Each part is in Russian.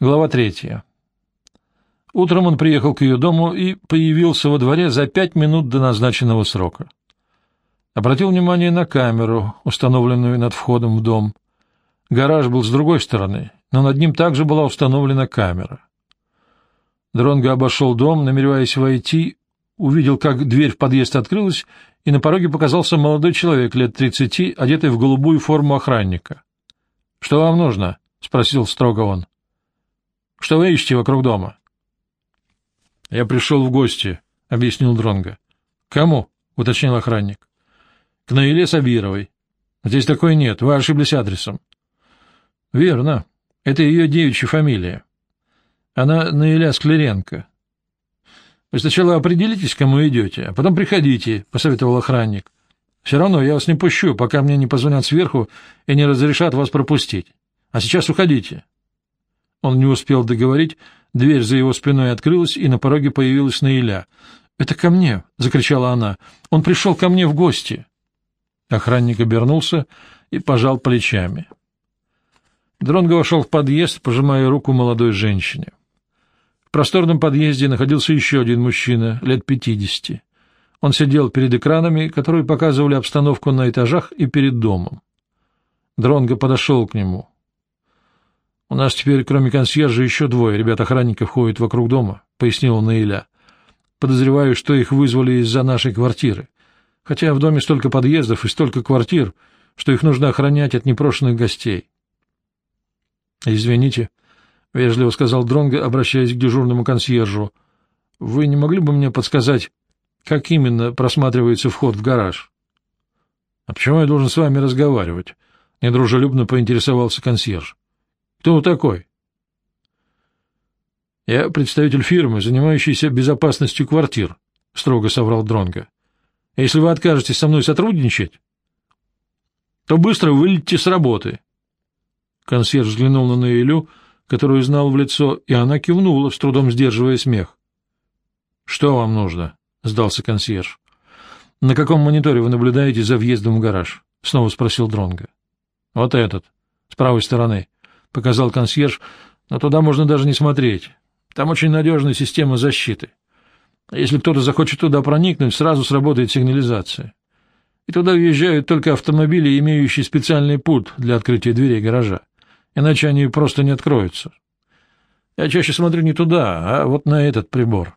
Глава третья. Утром он приехал к ее дому и появился во дворе за пять минут до назначенного срока. Обратил внимание на камеру, установленную над входом в дом. Гараж был с другой стороны, но над ним также была установлена камера. Дронго обошел дом, намереваясь войти, увидел, как дверь в подъезд открылась, и на пороге показался молодой человек лет тридцати, одетый в голубую форму охранника. — Что вам нужно? — спросил строго он. — Что вы ищете вокруг дома? — Я пришел в гости, — объяснил Дронго. Кому? — уточнил охранник. — К Наиле Сабировой. Здесь такой нет, вы ошиблись адресом. — Верно. Это ее девичья фамилия. Она Наиля Скляренко. — Вы сначала определитесь, кому идете, а потом приходите, — посоветовал охранник. — Все равно я вас не пущу, пока мне не позвонят сверху и не разрешат вас пропустить. А сейчас уходите. Он не успел договорить, дверь за его спиной открылась, и на пороге появилась Наиля. — Это ко мне! — закричала она. — Он пришел ко мне в гости! Охранник обернулся и пожал плечами. Дронго вошел в подъезд, пожимая руку молодой женщине. — просторном подъезде находился еще один мужчина, лет пятидесяти. Он сидел перед экранами, которые показывали обстановку на этажах и перед домом. Дронго подошел к нему. — У нас теперь, кроме консьержа, еще двое ребят-охранников ходят вокруг дома, — пояснил Наиля. — Подозреваю, что их вызвали из-за нашей квартиры. Хотя в доме столько подъездов и столько квартир, что их нужно охранять от непрошенных гостей. — Извините, —— вежливо сказал Дронго, обращаясь к дежурному консьержу. — Вы не могли бы мне подсказать, как именно просматривается вход в гараж? — А почему я должен с вами разговаривать? — недружелюбно поинтересовался консьерж. — Кто такой? — Я представитель фирмы, занимающейся безопасностью квартир, — строго соврал Дронго. — Если вы откажетесь со мной сотрудничать, то быстро вылетите с работы. Консьерж взглянул на Наилю, — которую знал в лицо, и она кивнула, с трудом сдерживая смех. — Что вам нужно? — сдался консьерж. — На каком мониторе вы наблюдаете за въездом в гараж? — снова спросил Дронга. Вот этот, с правой стороны, — показал консьерж, — но туда можно даже не смотреть. Там очень надежная система защиты. Если кто-то захочет туда проникнуть, сразу сработает сигнализация. И туда въезжают только автомобили, имеющие специальный пульт для открытия дверей гаража иначе они просто не откроются. Я чаще смотрю не туда, а вот на этот прибор.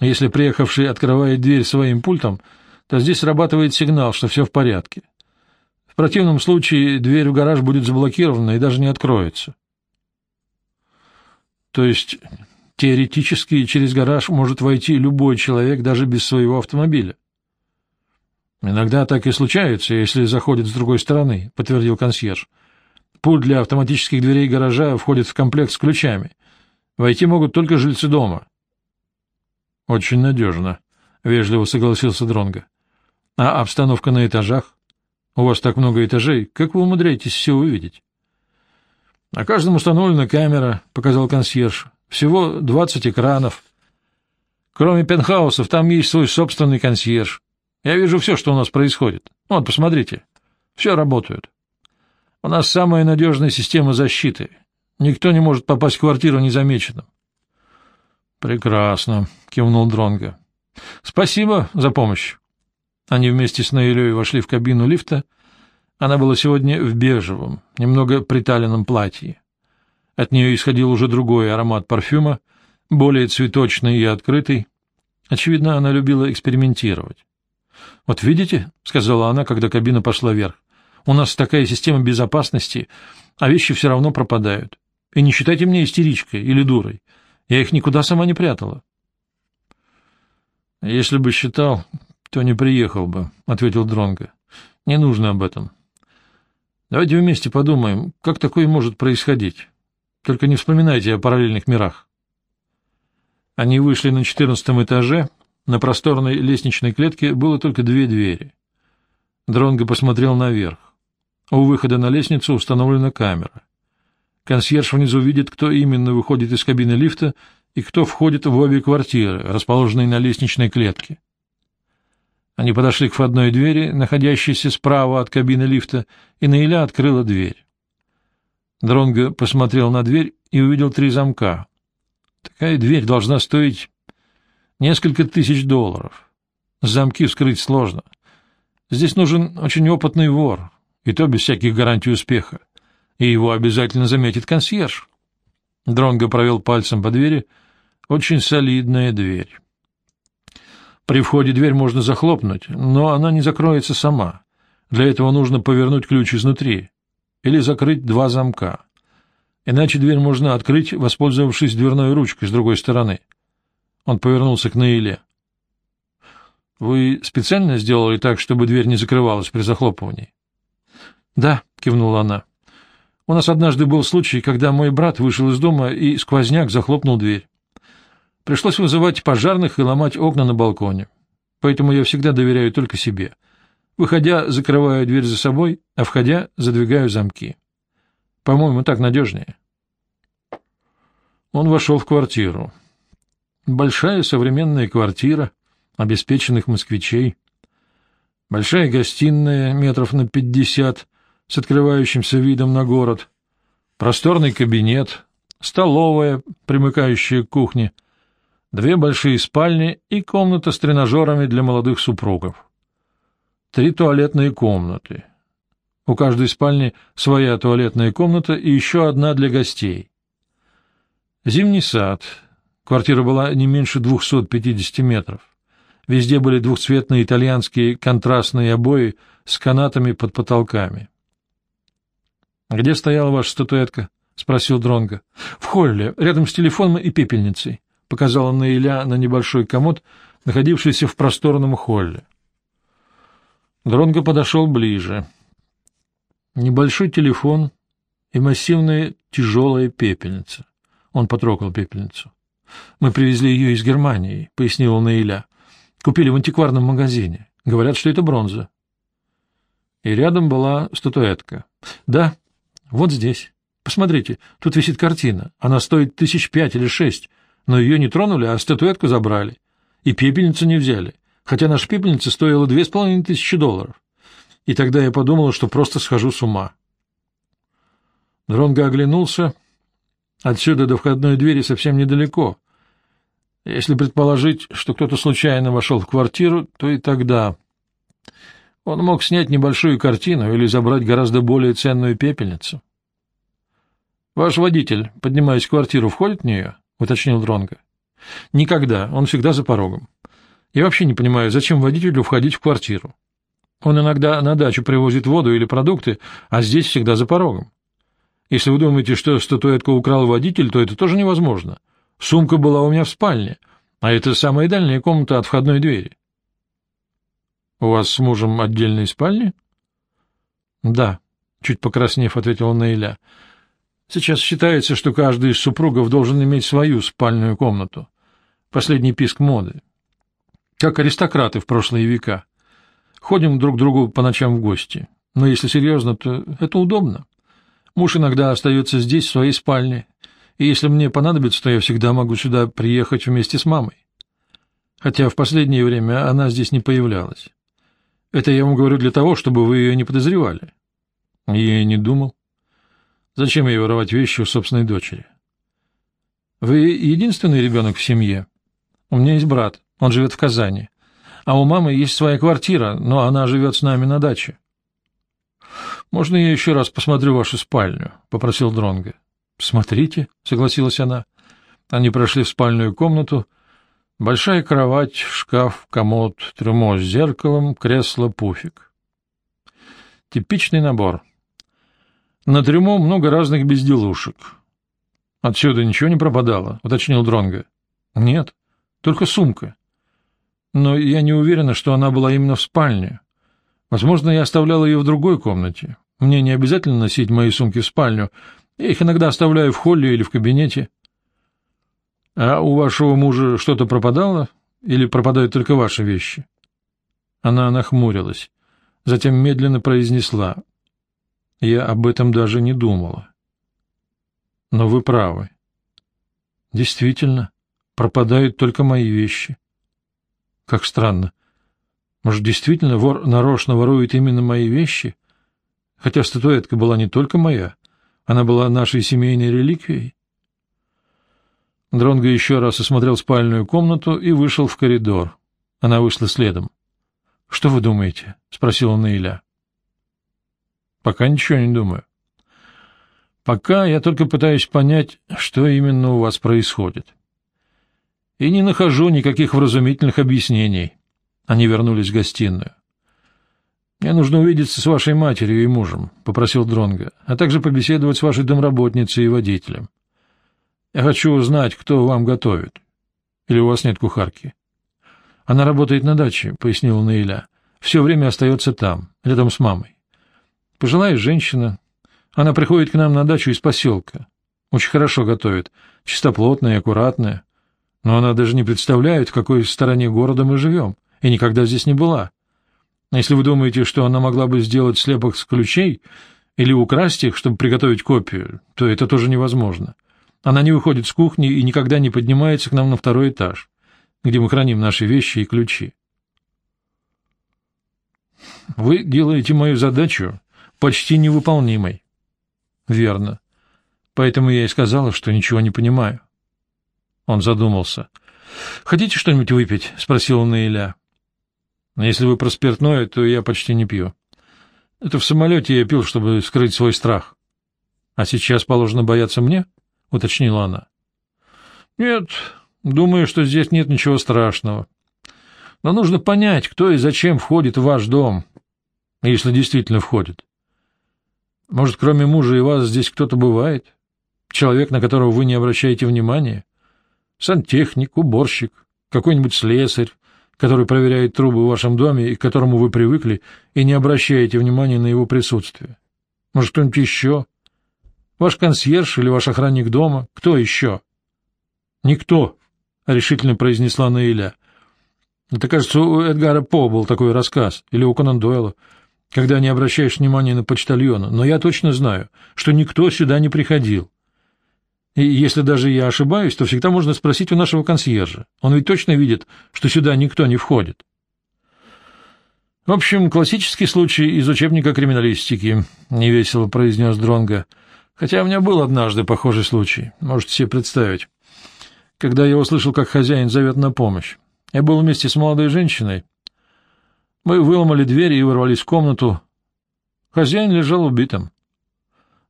Если приехавший открывает дверь своим пультом, то здесь срабатывает сигнал, что все в порядке. В противном случае дверь в гараж будет заблокирована и даже не откроется. То есть теоретически через гараж может войти любой человек даже без своего автомобиля. Иногда так и случается, если заходит с другой стороны, подтвердил консьерж. Пульт для автоматических дверей гаража входит в комплект с ключами. Войти могут только жильцы дома. — Очень надежно, — вежливо согласился Дронго. А обстановка на этажах? У вас так много этажей, как вы умудряетесь все увидеть? — На каждом установлена камера, — показал консьерж. — Всего двадцать экранов. Кроме пентхаусов, там есть свой собственный консьерж. Я вижу все, что у нас происходит. Вот, посмотрите. Все работают. У нас самая надежная система защиты. Никто не может попасть в квартиру незамеченным. — Прекрасно, — кивнул Дронго. Спасибо за помощь. Они вместе с Наилей вошли в кабину лифта. Она была сегодня в бежевом, немного приталенном платье. От нее исходил уже другой аромат парфюма, более цветочный и открытый. Очевидно, она любила экспериментировать. — Вот видите, — сказала она, когда кабина пошла вверх, у нас такая система безопасности, а вещи все равно пропадают. И не считайте меня истеричкой или дурой. Я их никуда сама не прятала. — Если бы считал, то не приехал бы, — ответил Дронго. — Не нужно об этом. Давайте вместе подумаем, как такое может происходить. Только не вспоминайте о параллельных мирах. Они вышли на четырнадцатом этаже. На просторной лестничной клетке было только две двери. Дронго посмотрел наверх. У выхода на лестницу установлена камера. Консьерж внизу видит, кто именно выходит из кабины лифта и кто входит в обе квартиры, расположенные на лестничной клетке. Они подошли к входной двери, находящейся справа от кабины лифта, и Наиля открыла дверь. Дронго посмотрел на дверь и увидел три замка. Такая дверь должна стоить несколько тысяч долларов. Замки вскрыть сложно. Здесь нужен очень опытный вор, и то без всяких гарантий успеха. И его обязательно заметит консьерж. Дронго провел пальцем по двери. Очень солидная дверь. При входе дверь можно захлопнуть, но она не закроется сама. Для этого нужно повернуть ключ изнутри или закрыть два замка. Иначе дверь можно открыть, воспользовавшись дверной ручкой с другой стороны. Он повернулся к Наиле. — Вы специально сделали так, чтобы дверь не закрывалась при захлопывании? — Да, — кивнула она. — У нас однажды был случай, когда мой брат вышел из дома и сквозняк захлопнул дверь. Пришлось вызывать пожарных и ломать окна на балконе. Поэтому я всегда доверяю только себе. Выходя, закрываю дверь за собой, а входя, задвигаю замки. По-моему, так надежнее. Он вошел в квартиру. Большая современная квартира обеспеченных москвичей. Большая гостиная метров на пятьдесят с открывающимся видом на город. Просторный кабинет, столовая, примыкающая к кухне, две большие спальни и комната с тренажерами для молодых супругов. Три туалетные комнаты. У каждой спальни своя туалетная комната и еще одна для гостей. Зимний сад. Квартира была не меньше 250 метров. Везде были двухцветные итальянские контрастные обои с канатами под потолками. — Где стояла ваша статуэтка? — спросил Дронго. В холле, рядом с телефоном и пепельницей, — показала Наиля на небольшой комод, находившийся в просторном холле. Дронго подошел ближе. Небольшой телефон и массивная тяжелая пепельница. Он потрогал пепельницу. «Мы привезли ее из Германии», — пояснила Наиля. «Купили в антикварном магазине. Говорят, что это бронза». И рядом была статуэтка. «Да, вот здесь. Посмотрите, тут висит картина. Она стоит тысяч пять или шесть, но ее не тронули, а статуэтку забрали. И пепельницу не взяли, хотя наша пепельница стоила две с половиной тысячи долларов и тогда я подумала, что просто схожу с ума. Дронго оглянулся. Отсюда до входной двери совсем недалеко. Если предположить, что кто-то случайно вошел в квартиру, то и тогда... Он мог снять небольшую картину или забрать гораздо более ценную пепельницу. — Ваш водитель, поднимаясь в квартиру, входит в нее? — уточнил Дронго. — Никогда, он всегда за порогом. Я вообще не понимаю, зачем водителю входить в квартиру. Он иногда на дачу привозит воду или продукты, а здесь всегда за порогом. Если вы думаете, что статуэтку украл водитель, то это тоже невозможно. Сумка была у меня в спальне, а это самая дальняя комната от входной двери. — У вас с мужем отдельные спальни? — Да, — чуть покраснев, ответила Наиля. — Сейчас считается, что каждый из супругов должен иметь свою спальную комнату. Последний писк моды. Как аристократы в прошлые века. Ходим друг к другу по ночам в гости. Но если серьезно, то это удобно. Муж иногда остается здесь, в своей спальне, и если мне понадобится, то я всегда могу сюда приехать вместе с мамой. Хотя в последнее время она здесь не появлялась. Это я вам говорю для того, чтобы вы ее не подозревали. Я и не думал. Зачем ей воровать вещи у собственной дочери? Вы единственный ребенок в семье? У меня есть брат, он живет в Казани. А у мамы есть своя квартира, но она живет с нами на даче. — Можно я еще раз посмотрю вашу спальню? — попросил Дронго. — Смотрите, — согласилась она. Они прошли в спальную комнату. Большая кровать, шкаф, комод, трюмо с зеркалом, кресло, пуфик. Типичный набор. На трюмо много разных безделушек. — Отсюда ничего не пропадало, — уточнил Дронго. — Нет, только сумка но я не уверена, что она была именно в спальне. Возможно, я оставляла ее в другой комнате. Мне не обязательно носить мои сумки в спальню. Я их иногда оставляю в холле или в кабинете. А у вашего мужа что-то пропадало? Или пропадают только ваши вещи? Она нахмурилась, затем медленно произнесла. Я об этом даже не думала. Но вы правы. Действительно, пропадают только мои вещи. Как странно. Может, действительно вор нарочно ворует именно мои вещи? Хотя статуэтка была не только моя, она была нашей семейной реликвией. Дронго еще раз осмотрел спальную комнату и вышел в коридор. Она вышла следом. — Что вы думаете? — спросила Наиля. — Пока ничего не думаю. Пока я только пытаюсь понять, что именно у вас происходит. И не нахожу никаких вразумительных объяснений. Они вернулись в гостиную. «Мне нужно увидеться с вашей матерью и мужем», — попросил Дронга, «а также побеседовать с вашей домработницей и водителем. Я хочу узнать, кто вам готовит. Или у вас нет кухарки?» «Она работает на даче», — пояснила Наиля. «Все время остается там, рядом с мамой. Пожилая женщина. Она приходит к нам на дачу из поселка. Очень хорошо готовит, чистоплотная аккуратная. Но она даже не представляет, в какой стороне города мы живем, и никогда здесь не была. Если вы думаете, что она могла бы сделать слепок с ключей или украсть их, чтобы приготовить копию, то это тоже невозможно. Она не выходит с кухни и никогда не поднимается к нам на второй этаж, где мы храним наши вещи и ключи. Вы делаете мою задачу почти невыполнимой. Верно. Поэтому я и сказала, что ничего не понимаю. Он задумался. Хотите что-нибудь выпить? спросила Наиля. Если вы про спиртное, то я почти не пью. Это в самолете я пил, чтобы скрыть свой страх. А сейчас положено бояться мне? уточнила она. Нет, думаю, что здесь нет ничего страшного. Но нужно понять, кто и зачем входит в ваш дом, если действительно входит. Может, кроме мужа и вас здесь кто-то бывает? Человек, на которого вы не обращаете внимания? Сантехник, уборщик, какой-нибудь слесарь, который проверяет трубы в вашем доме и к которому вы привыкли, и не обращаете внимания на его присутствие? Может, кто-нибудь еще? Ваш консьерж или ваш охранник дома? Кто еще? — Никто, — решительно произнесла Наиля. Это, кажется, у Эдгара По был такой рассказ, или у Конан Дойла, когда не обращаешь внимания на почтальона, но я точно знаю, что никто сюда не приходил. И если даже я ошибаюсь, то всегда можно спросить у нашего консьержа. Он ведь точно видит, что сюда никто не входит. В общем, классический случай из учебника криминалистики, — невесело произнес Дронга. Хотя у меня был однажды похожий случай, можете себе представить. Когда я услышал, как хозяин зовет на помощь. Я был вместе с молодой женщиной. Мы выломали дверь и ворвались в комнату. Хозяин лежал убитым.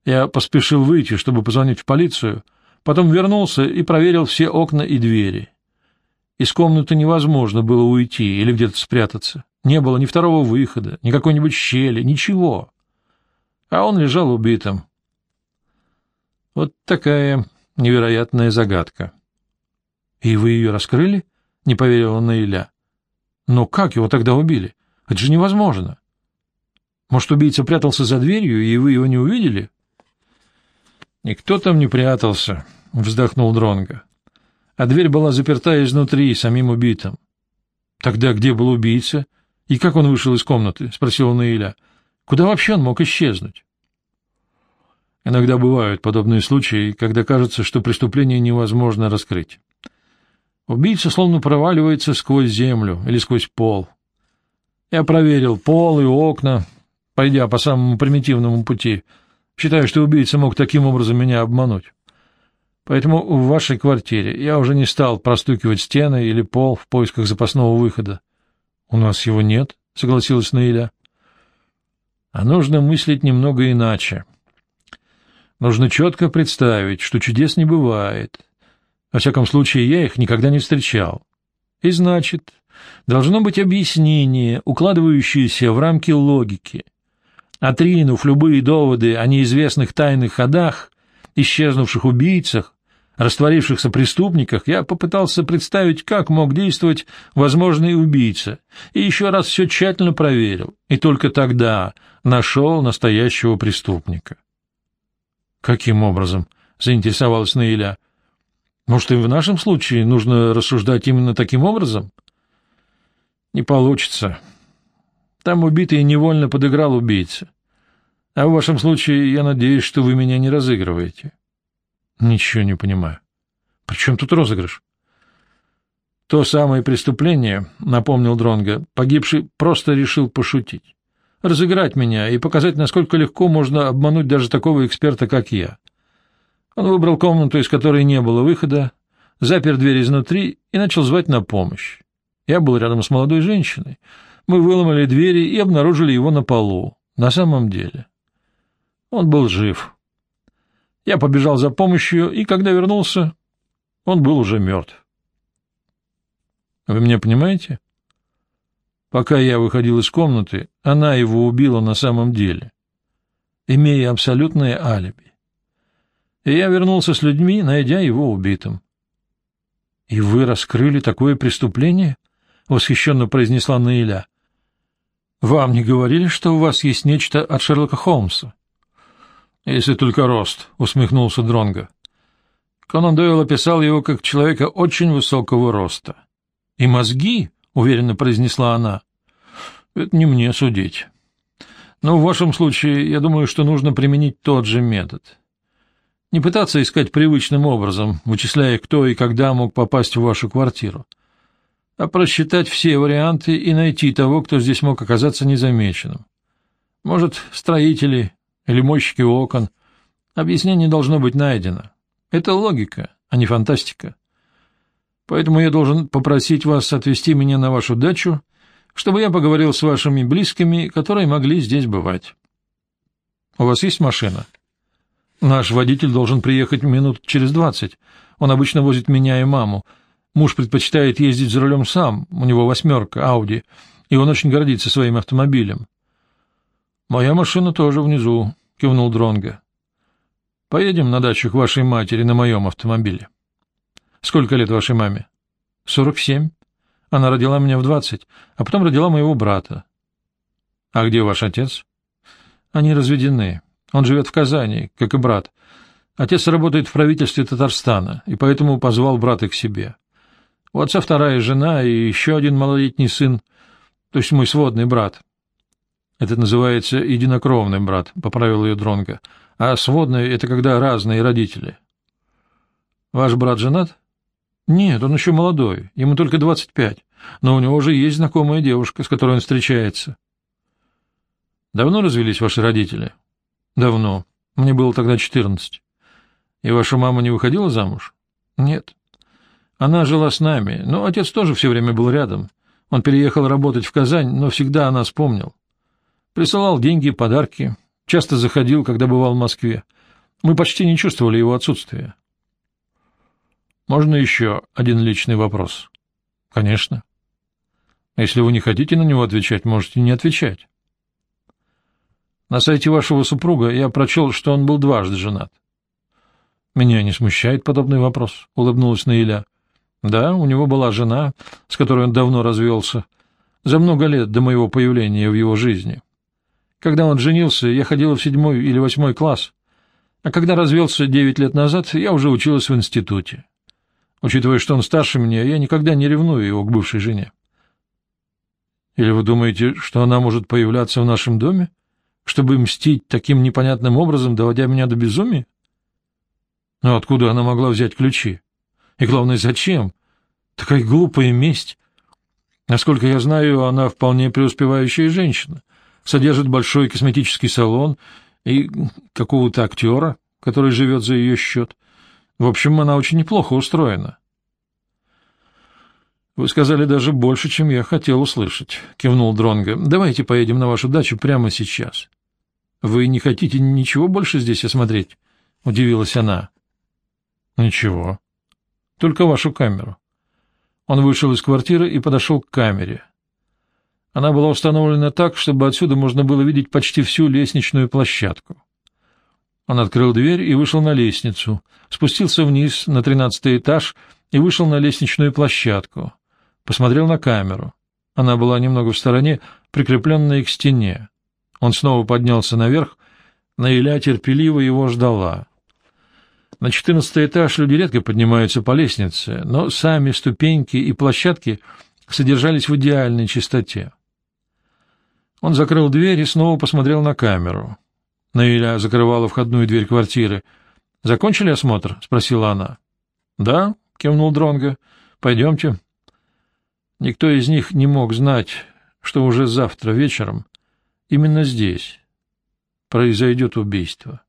Я поспешил выйти, чтобы позвонить в полицию, Потом вернулся и проверил все окна и двери. Из комнаты невозможно было уйти или где-то спрятаться. Не было ни второго выхода, ни какой-нибудь щели, ничего. А он лежал убитым. Вот такая невероятная загадка. — И вы ее раскрыли? — не поверила Наиля. — Но как его тогда убили? Это же невозможно. Может, убийца прятался за дверью, и вы его не увидели? Никто там не прятался, вздохнул Дронга. А дверь была заперта изнутри самим убитым. Тогда где был убийца? И как он вышел из комнаты? спросил Наиля. Куда вообще он мог исчезнуть? Иногда бывают подобные случаи, когда кажется, что преступление невозможно раскрыть. Убийца словно проваливается сквозь землю или сквозь пол. Я проверил пол и окна, пойдя по самому примитивному пути — Считаю, что убийца мог таким образом меня обмануть. Поэтому в вашей квартире я уже не стал простукивать стены или пол в поисках запасного выхода. — У нас его нет, — согласилась Наиля. — А нужно мыслить немного иначе. Нужно четко представить, что чудес не бывает. Во всяком случае, я их никогда не встречал. И значит, должно быть объяснение, укладывающееся в рамки логики — Отринув любые доводы о неизвестных тайных ходах, исчезнувших убийцах, растворившихся преступниках, я попытался представить, как мог действовать возможный убийца, и еще раз все тщательно проверил, и только тогда нашел настоящего преступника. — Каким образом? — заинтересовалась Наиля. — Может, и в нашем случае нужно рассуждать именно таким образом? — Не получится. Там убитый невольно подыграл убийце. А в вашем случае я надеюсь, что вы меня не разыгрываете. Ничего не понимаю. При чем тут розыгрыш? То самое преступление, напомнил Дронга, погибший просто решил пошутить. Разыграть меня и показать, насколько легко можно обмануть даже такого эксперта, как я. Он выбрал комнату, из которой не было выхода, запер дверь изнутри и начал звать на помощь. Я был рядом с молодой женщиной. Мы выломали двери и обнаружили его на полу. На самом деле. Он был жив. Я побежал за помощью, и когда вернулся, он был уже мертв. Вы меня понимаете? Пока я выходил из комнаты, она его убила на самом деле, имея абсолютное алиби. И я вернулся с людьми, найдя его убитым. — И вы раскрыли такое преступление? — восхищенно произнесла Наиля. — Вам не говорили, что у вас есть нечто от Шерлока Холмса? — Если только рост, — усмехнулся Дронго. Конан Дойл описал его как человека очень высокого роста. — И мозги, — уверенно произнесла она. — Это не мне судить. Но в вашем случае, я думаю, что нужно применить тот же метод. Не пытаться искать привычным образом, вычисляя, кто и когда мог попасть в вашу квартиру, а просчитать все варианты и найти того, кто здесь мог оказаться незамеченным. Может, строители или мойщики окон. Объяснение должно быть найдено. Это логика, а не фантастика. Поэтому я должен попросить вас отвезти меня на вашу дачу, чтобы я поговорил с вашими близкими, которые могли здесь бывать. У вас есть машина? Наш водитель должен приехать минут через двадцать. Он обычно возит меня и маму. Муж предпочитает ездить за рулем сам, у него восьмерка, Ауди, и он очень гордится своим автомобилем. Моя машина тоже внизу, кивнул Дронга. Поедем на дачу к вашей матери на моем автомобиле. Сколько лет вашей маме? Сорок семь. Она родила меня в двадцать, а потом родила моего брата. А где ваш отец? Они разведены. Он живет в Казани, как и брат. Отец работает в правительстве Татарстана, и поэтому позвал брата к себе. У отца вторая жена и еще один малолетний сын, то есть мой сводный брат. Это называется единокровный брат, — поправил ее Дронга. А сводный — это когда разные родители. Ваш брат женат? Нет, он еще молодой, ему только двадцать пять, но у него уже есть знакомая девушка, с которой он встречается. Давно развелись ваши родители? Давно. Мне было тогда четырнадцать. И ваша мама не выходила замуж? Нет. Она жила с нами, но отец тоже все время был рядом. Он переехал работать в Казань, но всегда она вспомнил. Присылал деньги, подарки, часто заходил, когда бывал в Москве. Мы почти не чувствовали его отсутствия. Можно еще один личный вопрос? Конечно. Если вы не хотите на него отвечать, можете не отвечать. На сайте вашего супруга я прочел, что он был дважды женат. Меня не смущает подобный вопрос, улыбнулась Наиля. Да, у него была жена, с которой он давно развелся, за много лет до моего появления в его жизни. Когда он женился, я ходила в седьмой или восьмой класс, а когда развелся девять лет назад, я уже училась в институте. Учитывая, что он старше меня, я никогда не ревную его к бывшей жене. Или вы думаете, что она может появляться в нашем доме, чтобы мстить таким непонятным образом, доводя меня до безумия? Но откуда она могла взять ключи? И главное, зачем? Такая глупая месть. Насколько я знаю, она вполне преуспевающая женщина, содержит большой косметический салон и какого-то актера, который живет за ее счет. В общем, она очень неплохо устроена. — Вы сказали даже больше, чем я хотел услышать, — кивнул Дронго. Давайте поедем на вашу дачу прямо сейчас. — Вы не хотите ничего больше здесь осмотреть? — удивилась она. — Ничего. Только вашу камеру. Он вышел из квартиры и подошел к камере. Она была установлена так, чтобы отсюда можно было видеть почти всю лестничную площадку. Он открыл дверь и вышел на лестницу, спустился вниз на тринадцатый этаж и вышел на лестничную площадку. Посмотрел на камеру. Она была немного в стороне, прикрепленная к стене. Он снова поднялся наверх. Наиля терпеливо его ждала. На четырнадцатый этаж люди редко поднимаются по лестнице, но сами ступеньки и площадки содержались в идеальной чистоте. Он закрыл дверь и снова посмотрел на камеру. Наиля закрывала входную дверь квартиры. «Закончили осмотр?» — спросила она. «Да», — кивнул Дронго. «Пойдемте». Никто из них не мог знать, что уже завтра вечером именно здесь произойдет убийство.